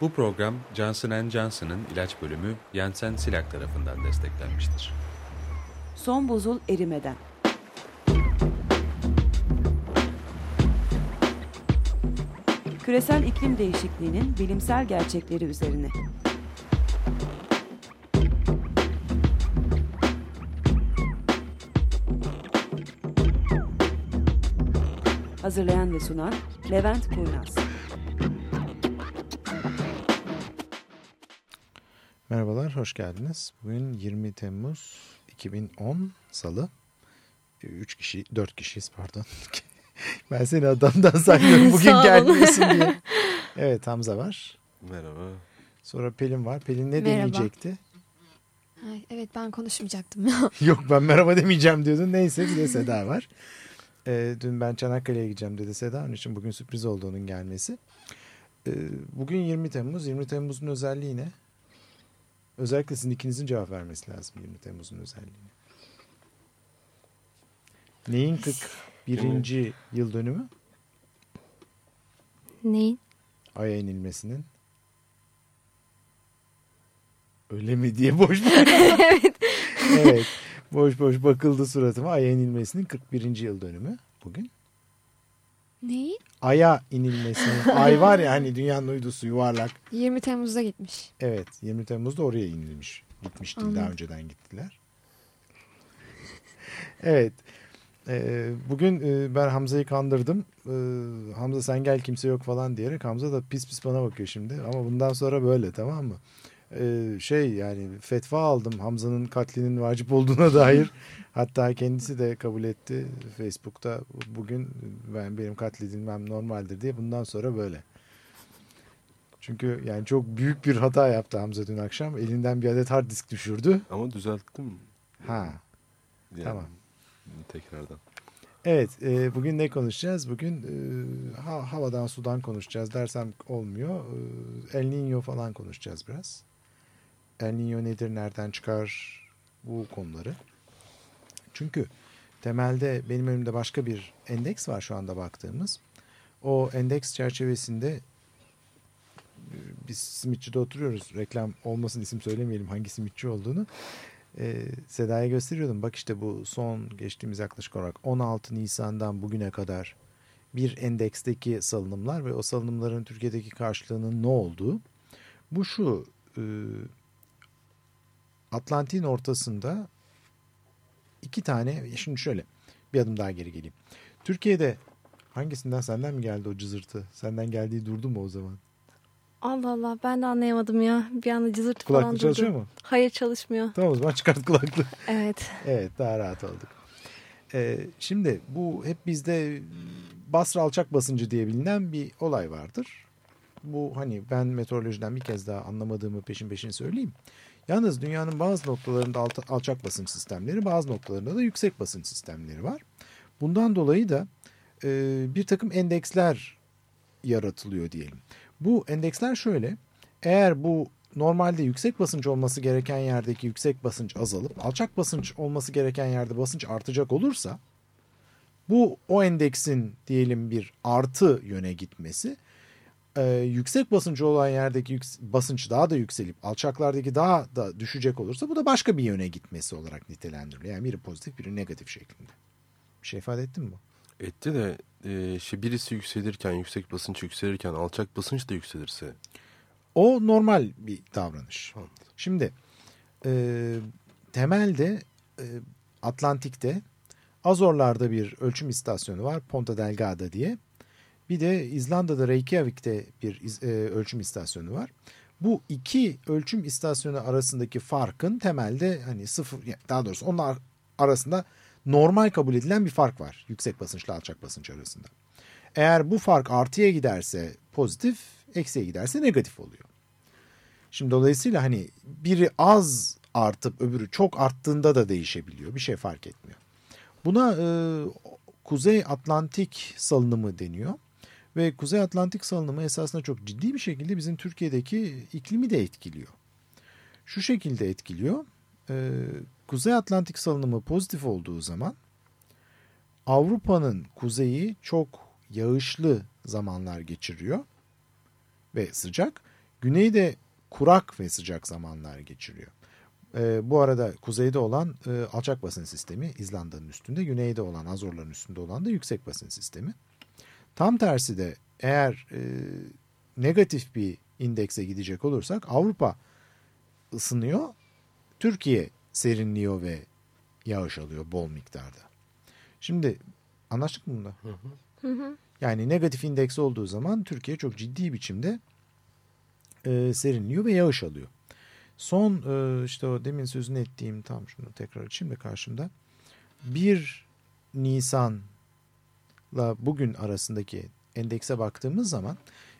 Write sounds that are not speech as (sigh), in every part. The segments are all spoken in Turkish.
Bu program Johnson Johnson'ın ilaç bölümü Janssen Silak tarafından desteklenmiştir. Son buzul erimeden. Küresel iklim değişikliğinin bilimsel gerçekleri üzerine. Hazırlayan ve sunan Levent Kurnaz. Merhabalar, hoş geldiniz. Bugün 20 Temmuz 2010 Salı. 3 kişi, 4 kişiyiz pardon. (laughs) ben seni adamdan sayıyorum (laughs) bugün gelmiyorsun diye. Evet Hamza var. Merhaba. Sonra Pelin var. Pelin ne Merhaba. demeyecekti? Ay, evet ben konuşmayacaktım. (laughs) Yok ben merhaba demeyeceğim diyordun. Neyse bir de Seda var. Ee, dün ben Çanakkale'ye gideceğim dedi Seda. Onun için bugün sürpriz oldu onun gelmesi. Ee, bugün 20 Temmuz. 20 Temmuz'un özelliği ne? Özellikle sizin ikinizin cevap vermesi lazım 20 Temmuz'un özelliğini. Neyin 41. yıl dönümü? Neyin? Ay'a inilmesinin. Öyle mi diye boş boş. (laughs) evet. evet. Boş boş bakıldı suratıma. Ay'a inilmesinin 41. yıl dönümü bugün. Neyin? Ay'a inilmesinin. (laughs) Ay var ya hani dünyanın uydusu yuvarlak. 20 Temmuz'da gitmiş. Evet 20 Temmuz'da oraya inilmiş. Gitmişti daha önceden gittiler. (laughs) evet. Ee, bugün e, ben Hamza'yı kandırdım. Ee, Hamza sen gel kimse yok falan diyerek Hamza da pis pis bana bakıyor şimdi. Ama bundan sonra böyle tamam mı? Şey yani fetva aldım Hamza'nın katlinin vacip olduğuna (laughs) dair. Hatta kendisi de kabul etti Facebook'ta bugün ben benim katledilmem normaldir diye bundan sonra böyle. Çünkü yani çok büyük bir hata yaptı Hamza dün akşam. Elinden bir adet hard disk düşürdü. Ama düzelttim. Ha. Yani Tamam. Tekrardan. Evet, e, bugün ne konuşacağız? Bugün e, ha- havadan sudan konuşacağız dersem olmuyor. E, El Niño falan konuşacağız biraz. El Niño nedir, nereden çıkar bu konuları. Çünkü temelde benim önümde başka bir endeks var şu anda baktığımız. O endeks çerçevesinde e, biz simitçide oturuyoruz. Reklam olmasın isim söylemeyelim hangi simitçi olduğunu. Ee, Seda'ya gösteriyordum. Bak işte bu son geçtiğimiz yaklaşık olarak 16 Nisan'dan bugüne kadar bir endeksteki salınımlar ve o salınımların Türkiye'deki karşılığının ne olduğu. Bu şu e, Atlantik'in ortasında iki tane şimdi şöyle bir adım daha geri geleyim. Türkiye'de hangisinden senden mi geldi o cızırtı? Senden geldiği durdu mu o zaman? Allah Allah ben de anlayamadım ya. Bir anda cızırtı falan Kulaklık durdu. çalışıyor mu? Hayır çalışmıyor. Tamam o zaman çıkart kulaklığı. Evet. Evet daha rahat olduk. Ee, şimdi bu hep bizde Basra alçak basıncı diye bilinen bir olay vardır. Bu hani ben meteorolojiden bir kez daha anlamadığımı peşin peşin söyleyeyim. Yalnız dünyanın bazı noktalarında alt- alçak basınç sistemleri bazı noktalarında da yüksek basınç sistemleri var. Bundan dolayı da e, bir takım endeksler yaratılıyor diyelim. Bu endeksler şöyle. Eğer bu normalde yüksek basınç olması gereken yerdeki yüksek basınç azalıp alçak basınç olması gereken yerde basınç artacak olursa bu o endeksin diyelim bir artı yöne gitmesi e, yüksek basıncı olan yerdeki yüks- basınç daha da yükselip alçaklardaki daha da düşecek olursa bu da başka bir yöne gitmesi olarak nitelendiriliyor. Yani biri pozitif biri negatif şeklinde. Bir şey ifade ettim mi? bu? Etti de e, şey birisi yükselirken, yüksek basınç yükselirken alçak basınç da yükselirse. O normal bir davranış. Anladım. Şimdi e, temelde e, Atlantik'te Azorlar'da bir ölçüm istasyonu var Ponta Delgada diye. Bir de İzlanda'da Reykjavik'te bir e, ölçüm istasyonu var. Bu iki ölçüm istasyonu arasındaki farkın temelde hani sıfır daha doğrusu onlar arasında normal kabul edilen bir fark var. Yüksek basınçla alçak basınç arasında. Eğer bu fark artıya giderse pozitif, eksiye giderse negatif oluyor. Şimdi dolayısıyla hani biri az artıp öbürü çok arttığında da değişebiliyor. Bir şey fark etmiyor. Buna e, Kuzey Atlantik salınımı deniyor. Ve Kuzey Atlantik salınımı esasında çok ciddi bir şekilde bizim Türkiye'deki iklimi de etkiliyor. Şu şekilde etkiliyor. E, Kuzey Atlantik salınımı pozitif olduğu zaman Avrupa'nın kuzeyi çok yağışlı zamanlar geçiriyor ve sıcak. Güneyde kurak ve sıcak zamanlar geçiriyor. E, bu arada kuzeyde olan e, alçak basın sistemi İzlanda'nın üstünde, güneyde olan Azorların üstünde olan da yüksek basın sistemi. Tam tersi de eğer e, negatif bir indekse gidecek olursak Avrupa ısınıyor, Türkiye serinliyor ve yağış alıyor bol miktarda. Şimdi anlaştık mı bunda? Yani negatif indeks olduğu zaman Türkiye çok ciddi biçimde e, serinliyor ve yağış alıyor. Son e, işte o demin sözünü ettiğim tam şunu tekrar açayım da karşımda. 1 Nisan'la bugün arasındaki endekse baktığımız zaman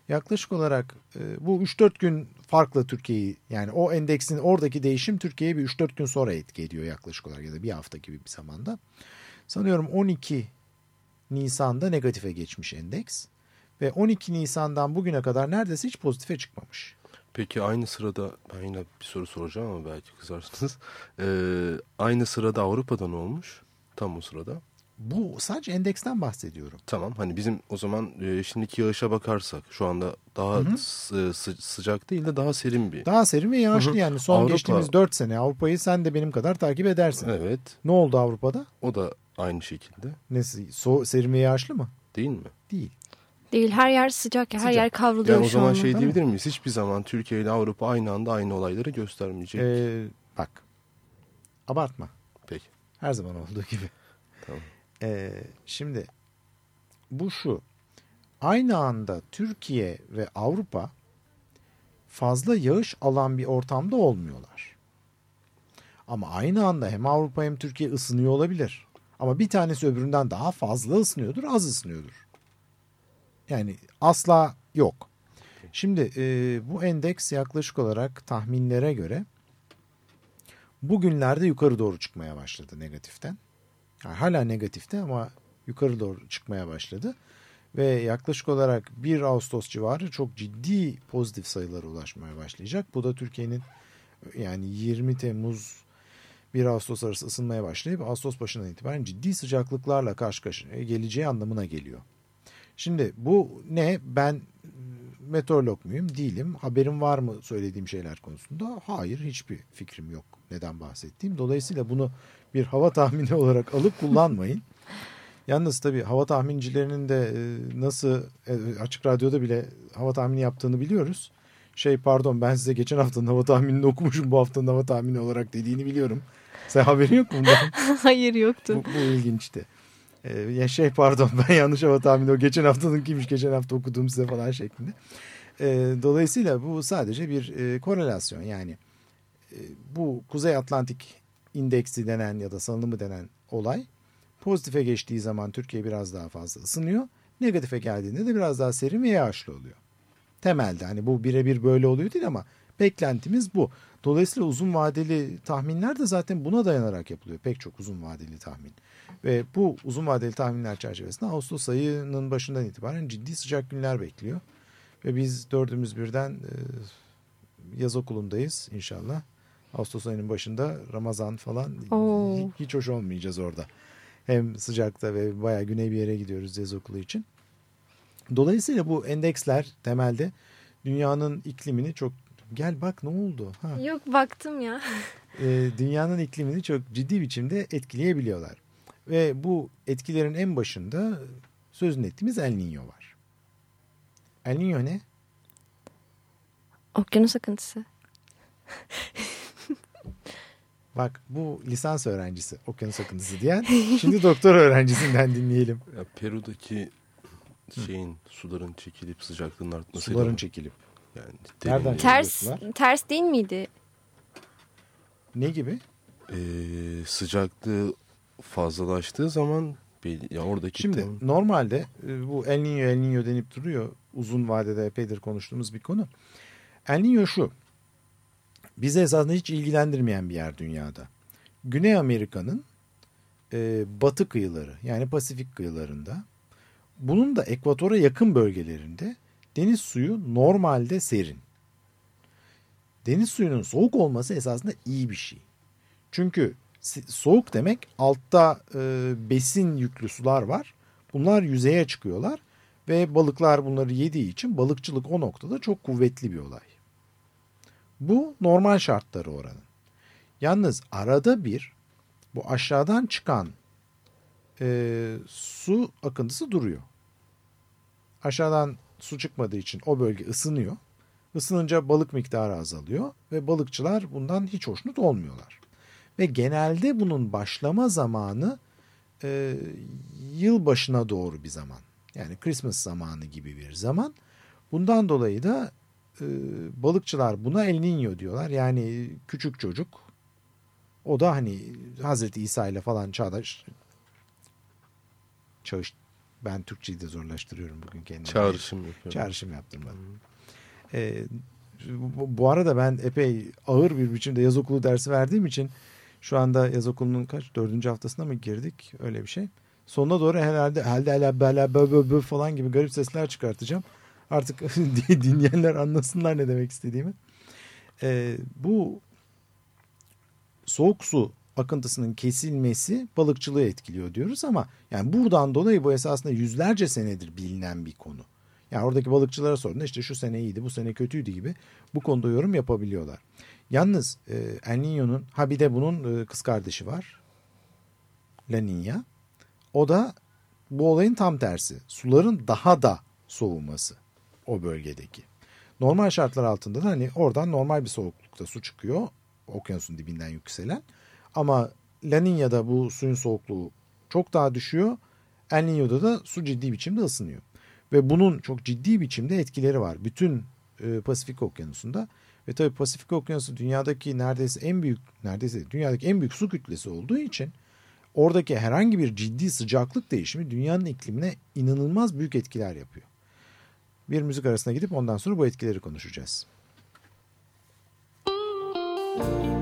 yaklaşık olarak e, bu 3-4 gün farklı Türkiye'yi yani o endeksin oradaki değişim Türkiye'ye bir 3-4 gün sonra etki ediyor yaklaşık olarak ya da bir hafta gibi bir zamanda. Sanıyorum 12 Nisan'da negatife geçmiş endeks ve 12 Nisan'dan bugüne kadar neredeyse hiç pozitife çıkmamış. Peki aynı sırada ben yine bir soru soracağım ama belki kızarsınız. (laughs) Ee, aynı sırada Avrupa'da ne olmuş? Tam o sırada. Bu sadece endeksten bahsediyorum. Tamam hani bizim o zaman e, şimdiki yağışa bakarsak şu anda daha Hı hı. sı- sı- sıcak değil de daha serin bir. Daha serin ve yağışlı Hı hı. yani son Avrupa- geçtiğimiz 4 sene Avrupa'yı sen de benim kadar takip edersin. Evet Ne oldu Avrupa'da? o da aynı şekilde Nesi? So serin ve yağışlı mı? değil mi? Değil. Değil her yer sıcak. Her Sıcak. yer kavruluyor Yani o zaman anda. şey diyebilir miyiz? Hiçbir zaman Türkiye ile Avrupa aynı anda aynı olayları göstermeyecek. Ee, bak. Abartma. Peki. Her zaman olduğu gibi. Tamam. Ee, şimdi bu şu. Aynı anda Türkiye ve Avrupa fazla yağış alan bir ortamda olmuyorlar. Ama aynı anda hem Avrupa hem Türkiye ısınıyor olabilir. Ama bir tanesi öbüründen daha fazla ısınıyordur, az ısınıyordur. Yani asla yok. Şimdi e, bu endeks yaklaşık olarak tahminlere göre bugünlerde yukarı doğru çıkmaya başladı negatiften. Yani hala negatifte ama yukarı doğru çıkmaya başladı. Ve yaklaşık olarak 1 Ağustos civarı çok ciddi pozitif sayılara ulaşmaya başlayacak. Bu da Türkiye'nin yani 20 Temmuz 1 Ağustos arası ısınmaya başlayıp Ağustos başından itibaren ciddi sıcaklıklarla karşı karşıya geleceği anlamına geliyor. Şimdi bu ne? Ben e, meteorolog muyum? Değilim. Haberim var mı söylediğim şeyler konusunda? Hayır, hiçbir fikrim yok neden bahsettiğim. Dolayısıyla bunu bir hava tahmini (laughs) olarak alıp kullanmayın. Yalnız tabii hava tahmincilerinin de e, nasıl e, açık radyoda bile hava tahmini yaptığını biliyoruz. Şey pardon ben size geçen haftanın hava tahminini okumuşum bu haftanın hava tahmini olarak dediğini biliyorum. Sen haberin yok mu bundan? (laughs) Hayır yoktu. Bu, bu ilginçti. Ee, ya şey pardon (laughs) ben yanlış hava tahmini o geçen haftanınkiymiş geçen hafta okuduğum size falan şeklinde. Ee, dolayısıyla bu sadece bir e, korelasyon yani e, bu Kuzey Atlantik indeksi denen ya da salınımı denen olay pozitife geçtiği zaman Türkiye biraz daha fazla ısınıyor. Negatife geldiğinde de biraz daha serin ve yağışlı oluyor. Temelde hani bu birebir böyle oluyor değil ama beklentimiz bu. Dolayısıyla uzun vadeli tahminler de zaten buna dayanarak yapılıyor. Pek çok uzun vadeli tahmin. Ve bu uzun vadeli tahminler çerçevesinde Ağustos ayının başından itibaren ciddi sıcak günler bekliyor. Ve biz dördümüz birden e, yaz okulundayız inşallah. Ağustos ayının başında Ramazan falan Oo. hiç, hiç hoş olmayacağız orada. Hem sıcakta ve bayağı güney bir yere gidiyoruz yaz okulu için. Dolayısıyla bu endeksler temelde dünyanın iklimini çok gel bak ne oldu? Ha Yok baktım ya. (laughs) e, dünyanın iklimini çok ciddi biçimde etkileyebiliyorlar. Ve bu etkilerin en başında sözünü ettiğimiz El Niño var. El Niño ne? Okyanus akıntısı. (laughs) Bak bu lisans öğrencisi okyanus akıntısı diyen şimdi doktor öğrencisinden dinleyelim. Ya Peru'daki şeyin suların çekilip sıcaklığın artmasıyla Suların mı? çekilip. yani Nereden Ters ters değil miydi? Ne gibi? Ee, sıcaklığı fazlalaştığı zaman ya oradaki Şimdi tem- normalde e, bu El Niño El Niño denip duruyor. Uzun vadede epeydir konuştuğumuz bir konu. El Niño şu. Bizi esasında hiç ilgilendirmeyen bir yer dünyada. Güney Amerika'nın e, batı kıyıları yani Pasifik kıyılarında bunun da ekvatora yakın bölgelerinde deniz suyu normalde serin. Deniz suyunun soğuk olması esasında iyi bir şey. Çünkü soğuk demek altta e, besin yüklü sular var. Bunlar yüzeye çıkıyorlar ve balıklar bunları yediği için balıkçılık o noktada çok kuvvetli bir olay. Bu normal şartları oranın. Yalnız arada bir bu aşağıdan çıkan e, su akıntısı duruyor. Aşağıdan su çıkmadığı için o bölge ısınıyor. Isınınca balık miktarı azalıyor ve balıkçılar bundan hiç hoşnut olmuyorlar. Ve genelde bunun başlama zamanı e, yıl başına doğru bir zaman. Yani Christmas zamanı gibi bir zaman. Bundan dolayı da e, balıkçılar buna El Niño diyorlar. Yani küçük çocuk. O da hani Hazreti İsa ile falan çağdaş çağış ben Türkçeyi de zorlaştırıyorum bugün kendime. Çağrışım yapıyorum. Çağrışım yaptım ben. Ee, bu, bu arada ben epey ağır bir biçimde yaz okulu dersi verdiğim için şu anda yaz okulunun kaç dördüncü haftasına mı girdik öyle bir şey. Sonuna doğru herhalde halde hala bela bö bö bö falan gibi garip sesler çıkartacağım. Artık (laughs) dinleyenler anlasınlar ne demek istediğimi. Ee, bu soğuk su akıntısının kesilmesi balıkçılığı etkiliyor diyoruz ama yani buradan dolayı bu esasında yüzlerce senedir bilinen bir konu. Yani oradaki balıkçılara sorduğunda işte şu sene iyiydi bu sene kötüydü gibi bu konuda yorum yapabiliyorlar. Yalnız e, El Niño'nun ha bir de bunun e, kız kardeşi var. La Niña. O da bu olayın tam tersi. Suların daha da soğuması o bölgedeki. Normal şartlar altında da hani oradan normal bir soğuklukta su çıkıyor. Okyanusun dibinden yükselen. Ama La Niña'da bu suyun soğukluğu çok daha düşüyor. El Niño'da da su ciddi biçimde ısınıyor. Ve bunun çok ciddi biçimde etkileri var. Bütün e, Pasifik Okyanusu'nda. Ve tabii Pasifik Okyanusu dünyadaki neredeyse en büyük, neredeyse dünyadaki en büyük su kütlesi olduğu için oradaki herhangi bir ciddi sıcaklık değişimi dünyanın iklimine inanılmaz büyük etkiler yapıyor. Bir müzik arasına gidip ondan sonra bu etkileri konuşacağız. There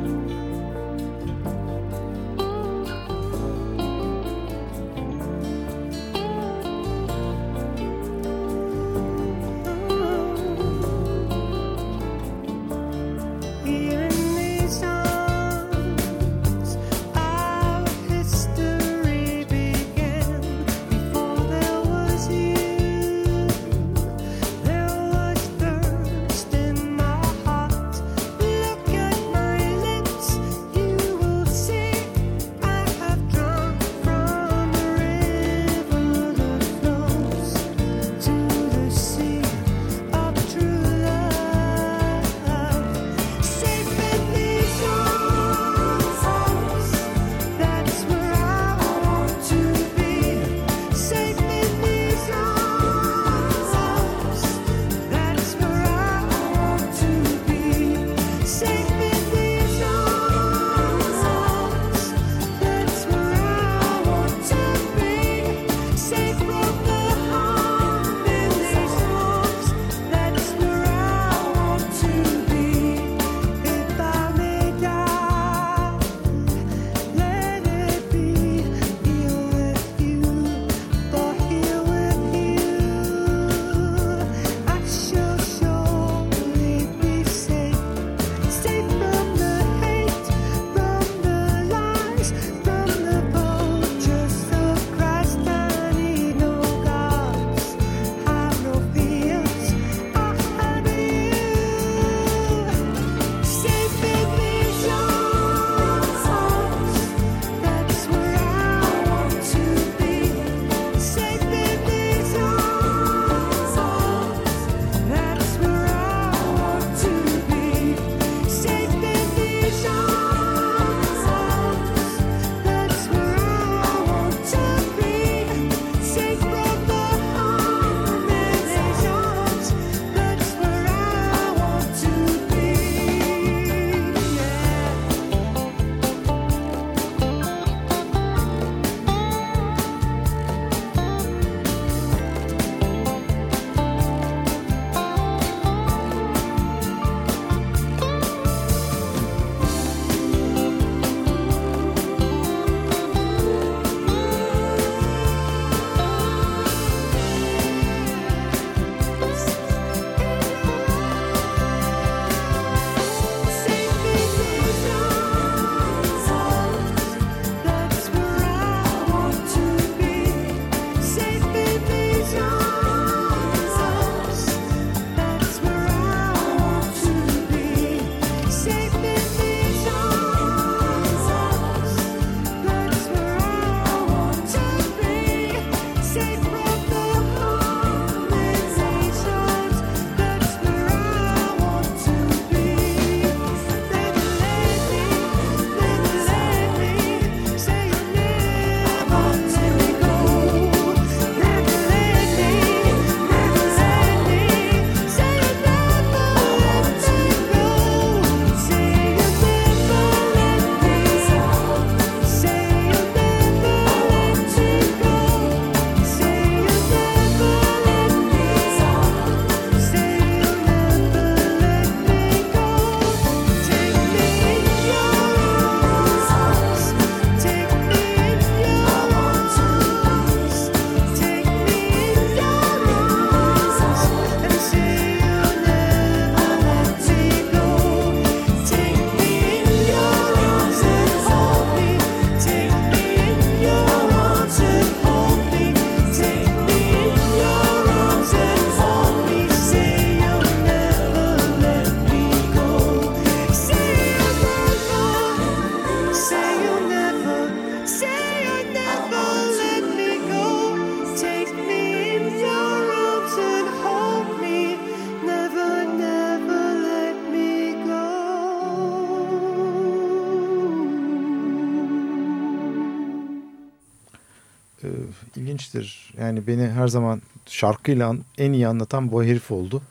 söylemiştir. Yani beni her zaman şarkıyla en iyi anlatan bu herif oldu.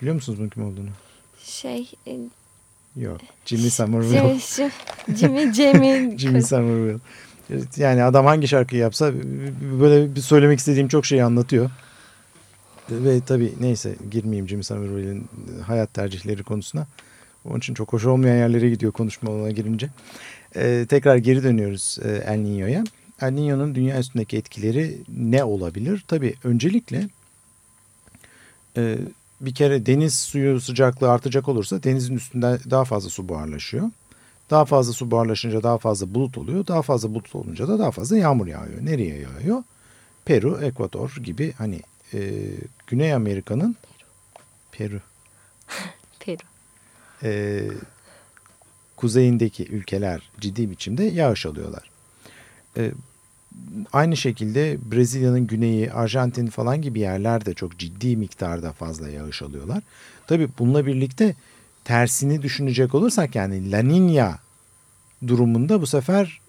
Biliyor musunuz bunun kim olduğunu? Şey, e, Yok. Jimmy Somerville. şey, şey, Jimmy, Jamie. Jimmy (laughs) Somerville. Yani adam hangi şarkıyı yapsa böyle bir söylemek istediğim çok şeyi anlatıyor. Ve tabii neyse girmeyeyim Jimmy Somerville'in hayat tercihleri konusuna. Onun için çok hoş olmayan yerlere gidiyor konuşma olana girince. Ee, tekrar geri dönüyoruz e, El Niño'ya. El Niño'nun dünya üstündeki etkileri ne olabilir? Tabii öncelikle e, bir kere deniz suyu sıcaklığı artacak olursa denizin üstünde daha fazla su buharlaşıyor. Daha fazla su buharlaşınca daha fazla bulut oluyor. Daha fazla bulut olunca da daha fazla yağmur yağıyor. Nereye yağıyor? Peru, Ekvator gibi hani e, Güney Amerika'nın Peru (laughs) Peru. e, kuzeyindeki ülkeler ciddi biçimde yağış alıyorlar. E, aynı şekilde Brezilya'nın güneyi, Arjantin falan gibi yerlerde çok ciddi miktarda fazla yağış alıyorlar. Tabii bununla birlikte tersini düşünecek olursak yani La Niña durumunda bu sefer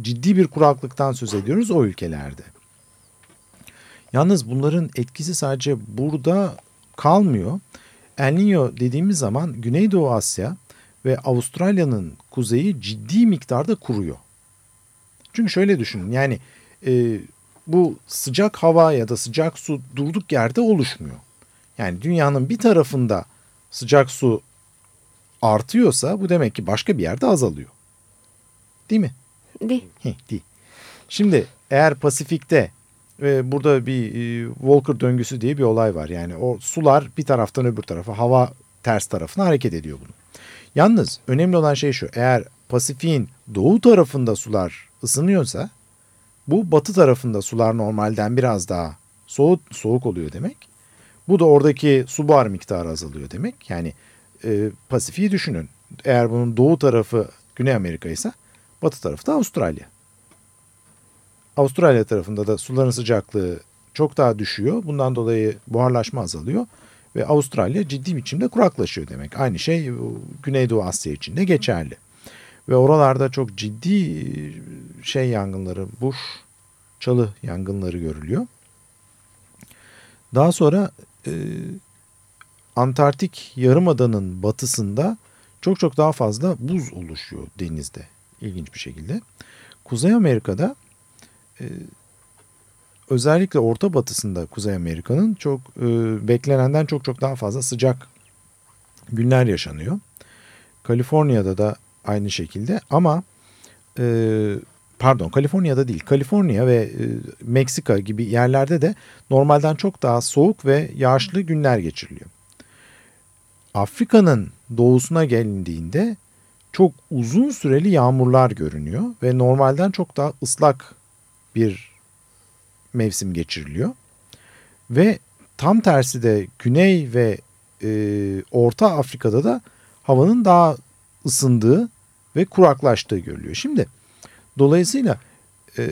ciddi bir kuraklıktan söz ediyoruz o ülkelerde. Yalnız bunların etkisi sadece burada kalmıyor. El Niño dediğimiz zaman Güneydoğu Asya ve Avustralya'nın kuzeyi ciddi miktarda kuruyor. Çünkü şöyle düşünün yani e, bu sıcak hava ya da sıcak su durduk yerde oluşmuyor. Yani dünyanın bir tarafında sıcak su artıyorsa bu demek ki başka bir yerde azalıyor. Değil mi? Di. Heh, değil. Şimdi eğer Pasifik'te e, burada bir e, Walker döngüsü diye bir olay var. Yani o sular bir taraftan öbür tarafa hava ters tarafına hareket ediyor bunu. Yalnız önemli olan şey şu. Eğer Pasifik'in doğu tarafında sular ısınıyorsa bu batı tarafında sular normalden biraz daha soğuk, soğuk oluyor demek. Bu da oradaki su buhar miktarı azalıyor demek. Yani e, Pasifik'i düşünün. Eğer bunun doğu tarafı Güney Amerika ise batı tarafı da Avustralya. Avustralya tarafında da suların sıcaklığı çok daha düşüyor. Bundan dolayı buharlaşma azalıyor ve Avustralya ciddi biçimde kuraklaşıyor demek. Aynı şey Güneydoğu Asya için de geçerli. Ve oralarda çok ciddi şey yangınları, buş, çalı yangınları görülüyor. Daha sonra e, Antarktik Yarımada'nın batısında çok çok daha fazla buz oluşuyor denizde ilginç bir şekilde. Kuzey Amerika'da e, özellikle orta batısında Kuzey Amerika'nın çok e, beklenenden çok çok daha fazla sıcak günler yaşanıyor. Kaliforniya'da da aynı şekilde ama e, pardon Kaliforniya'da değil Kaliforniya ve e, Meksika gibi yerlerde de normalden çok daha soğuk ve yağışlı günler geçiriliyor. Afrika'nın doğusuna gelindiğinde çok uzun süreli yağmurlar görünüyor ve normalden çok daha ıslak bir mevsim geçiriliyor. Ve tam tersi de Güney ve e, Orta Afrika'da da havanın daha ısındığı ve kuraklaştığı görülüyor. Şimdi dolayısıyla e,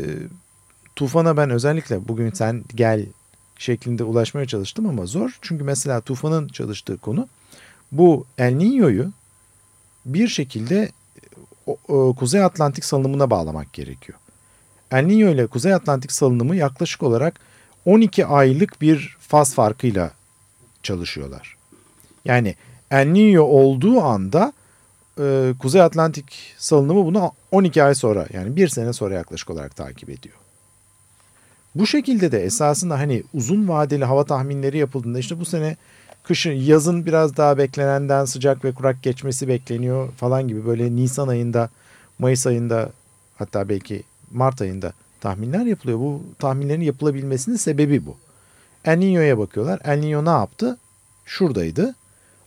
tufana ben özellikle bugün sen gel şeklinde ulaşmaya çalıştım ama zor. Çünkü mesela tufanın çalıştığı konu bu El Niño'yu bir şekilde o, Kuzey Atlantik salınımına bağlamak gerekiyor. El Niño ile Kuzey Atlantik salınımı yaklaşık olarak 12 aylık bir faz farkıyla çalışıyorlar. Yani El Niño olduğu anda e, Kuzey Atlantik salınımı bunu 12 ay sonra yani bir sene sonra yaklaşık olarak takip ediyor. Bu şekilde de esasında hani uzun vadeli hava tahminleri yapıldığında işte bu sene kışın yazın biraz daha beklenenden sıcak ve kurak geçmesi bekleniyor falan gibi böyle Nisan ayında Mayıs ayında hatta belki Mart ayında tahminler yapılıyor. Bu tahminlerin yapılabilmesinin sebebi bu. El Niño'ya bakıyorlar. El Niño ne yaptı? Şuradaydı.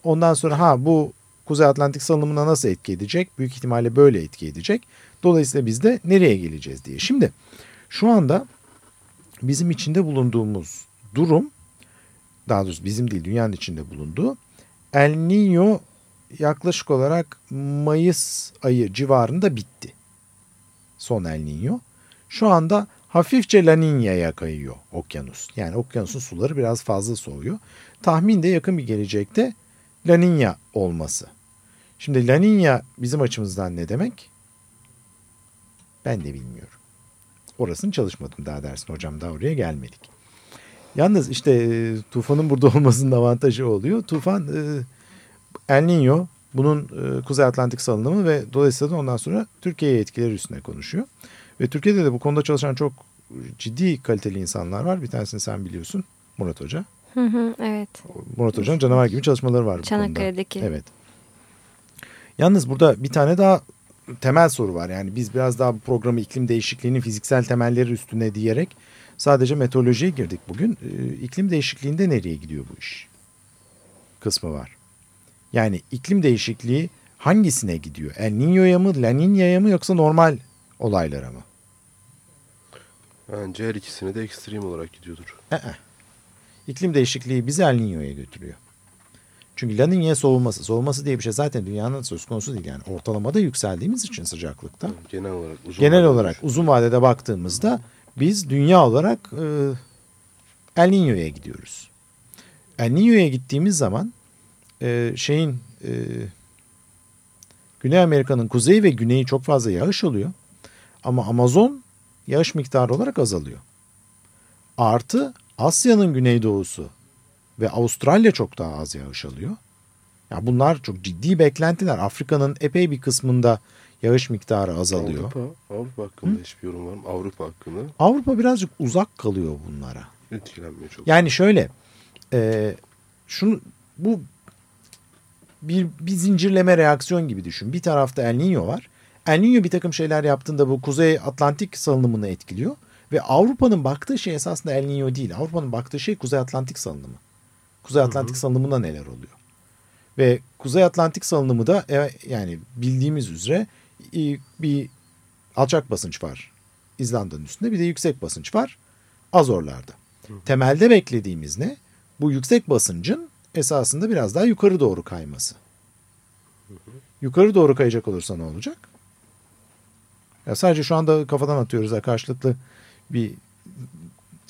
Ondan sonra ha bu Kuzey Atlantik salınımına nasıl etki edecek? Büyük ihtimalle böyle etki edecek. Dolayısıyla biz de nereye geleceğiz diye. Şimdi şu anda bizim içinde bulunduğumuz durum daha doğrusu bizim değil dünyanın içinde bulunduğu El Niño yaklaşık olarak Mayıs ayı civarında bitti. Son El Niño. Şu anda hafifçe La Niña'ya kayıyor okyanus. Yani okyanusun suları biraz fazla soğuyor. Tahmin de yakın bir gelecekte La Niña olması. Şimdi La Niña bizim açımızdan ne demek? Ben de bilmiyorum. orasını çalışmadım daha dersin hocam daha oraya gelmedik. Yalnız işte e, tufanın burada (laughs) olmasının avantajı oluyor. Tufan e, El Niño bunun e, Kuzey Atlantik salınımı ve dolayısıyla da ondan sonra Türkiye'ye etkileri üstüne konuşuyor. Ve Türkiye'de de bu konuda çalışan çok ciddi kaliteli insanlar var. Bir tanesini sen biliyorsun Murat Hoca. Hı hı, evet. Murat Hoca'nın canavar gibi çalışmaları var bu Çanakkale'deki. konuda. Evet. Yalnız burada bir tane daha temel soru var. Yani biz biraz daha bu programı iklim değişikliğinin fiziksel temelleri üstüne diyerek sadece meteorolojiye girdik bugün. Ee, iklim değişikliğinde nereye gidiyor bu iş? Kısmı var. Yani iklim değişikliği hangisine gidiyor? El Niño'ya mı, La Niña'ya mı yoksa normal olaylara mı? Bence her ikisine de ekstrem olarak gidiyordur. Ee, iklim değişikliği bizi El Niño'ya götürüyor. Çünkü La Niña soğuması. Soğuması diye bir şey zaten dünyanın söz konusu değil. Yani ortalamada yükseldiğimiz için sıcaklıkta. Genel olarak uzun Genel vadede olarak uzun vadede baktığımızda biz dünya olarak e, El Niño'ya gidiyoruz. El Niño'ya gittiğimiz zaman e, şeyin e, Güney Amerika'nın kuzeyi ve güneyi çok fazla yağış alıyor. Ama Amazon yağış miktarı olarak azalıyor. Artı Asya'nın güneydoğusu ve Avustralya çok daha az yağış alıyor. Ya bunlar çok ciddi beklentiler. Afrika'nın epey bir kısmında yağış miktarı azalıyor. Avrupa, Avrupa hakkında hiçbir yorum var mı? Avrupa hakkında Avrupa birazcık uzak kalıyor bunlara. etkilenmiyor çok. Yani şöyle, e, şunu bu bir, bir zincirleme reaksiyon gibi düşün. Bir tarafta El Niño var. El Niño bir takım şeyler yaptığında bu Kuzey Atlantik salınımını etkiliyor. Ve Avrupa'nın baktığı şey esasında El Niño değil. Avrupa'nın baktığı şey Kuzey Atlantik salınımı. Kuzey Atlantik salınımında neler oluyor? Ve Kuzey Atlantik salınımı da e, yani bildiğimiz üzere e, bir alçak basınç var İzlanda'nın üstünde bir de yüksek basınç var Azorlar'da. Temelde beklediğimiz ne? Bu yüksek basıncın esasında biraz daha yukarı doğru kayması. Yukarı doğru kayacak olursa ne olacak? Ya sadece şu anda kafadan atıyoruz ha, karşılıklı bir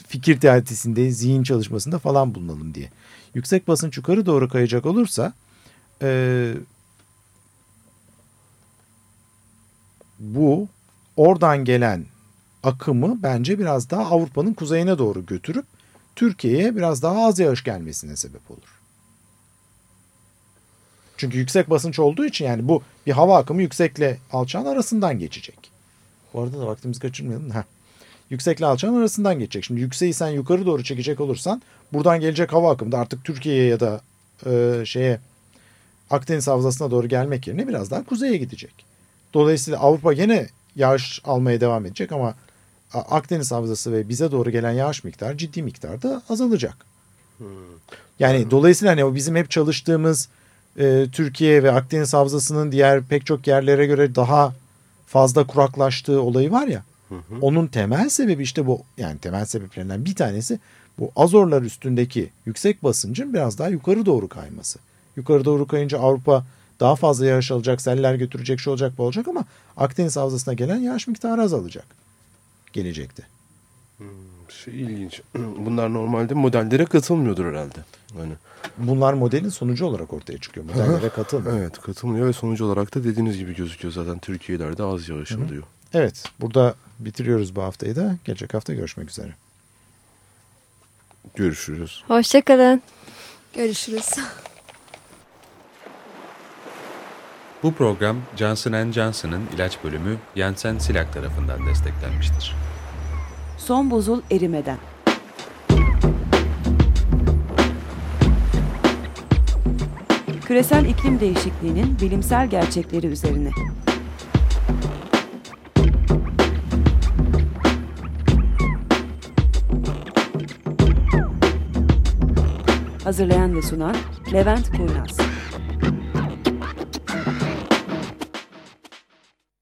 fikir teatisinde, zihin çalışmasında falan bulunalım diye. Yüksek basınç yukarı doğru kayacak olursa e, bu oradan gelen akımı bence biraz daha Avrupa'nın kuzeyine doğru götürüp Türkiye'ye biraz daha az yağış gelmesine sebep olur. Çünkü yüksek basınç olduğu için yani bu bir hava akımı yüksekle alçağın arasından geçecek. Bu arada da vaktimizi kaçırmayalım. Heh. Yüksekle alçağın arasından geçecek. Şimdi yükseği sen yukarı doğru çekecek olursan buradan gelecek hava akımı da artık Türkiye'ye ya da e, şeye Akdeniz havzasına doğru gelmek yerine biraz daha kuzeye gidecek. Dolayısıyla Avrupa yine yağış almaya devam edecek ama Akdeniz havzası ve bize doğru gelen yağış miktarı ciddi miktarda azalacak. Yani dolayısıyla hani o bizim hep çalıştığımız e, Türkiye ve Akdeniz havzasının diğer pek çok yerlere göre daha fazla kuraklaştığı olayı var ya. Onun temel sebebi işte bu yani temel sebeplerinden bir tanesi bu Azorlar üstündeki yüksek basıncın biraz daha yukarı doğru kayması. Yukarı doğru kayınca Avrupa daha fazla yağış alacak, seller götürecek, şu olacak, bu olacak ama Akdeniz havzasına gelen yağış miktarı azalacak gelecekte. Şey ilginç. (clears throat) Bunlar normalde modellere katılmıyordur herhalde. Hani Bunlar modelin sonucu olarak ortaya çıkıyor. Modellere katılmıyor. evet katılmıyor ve sonucu olarak da dediğiniz gibi gözüküyor zaten Türkiye'lerde az yağış alıyor. Evet, burada bitiriyoruz bu haftayı da. Gelecek hafta görüşmek üzere. Görüşürüz. Hoşçakalın. Görüşürüz. (laughs) Bu program Johnson Johnson'ın ilaç bölümü Janssen Silak tarafından desteklenmiştir. Son buzul erimeden. Küresel iklim değişikliğinin bilimsel gerçekleri üzerine. Hazırlayan ve sunan Levent Kurnaz.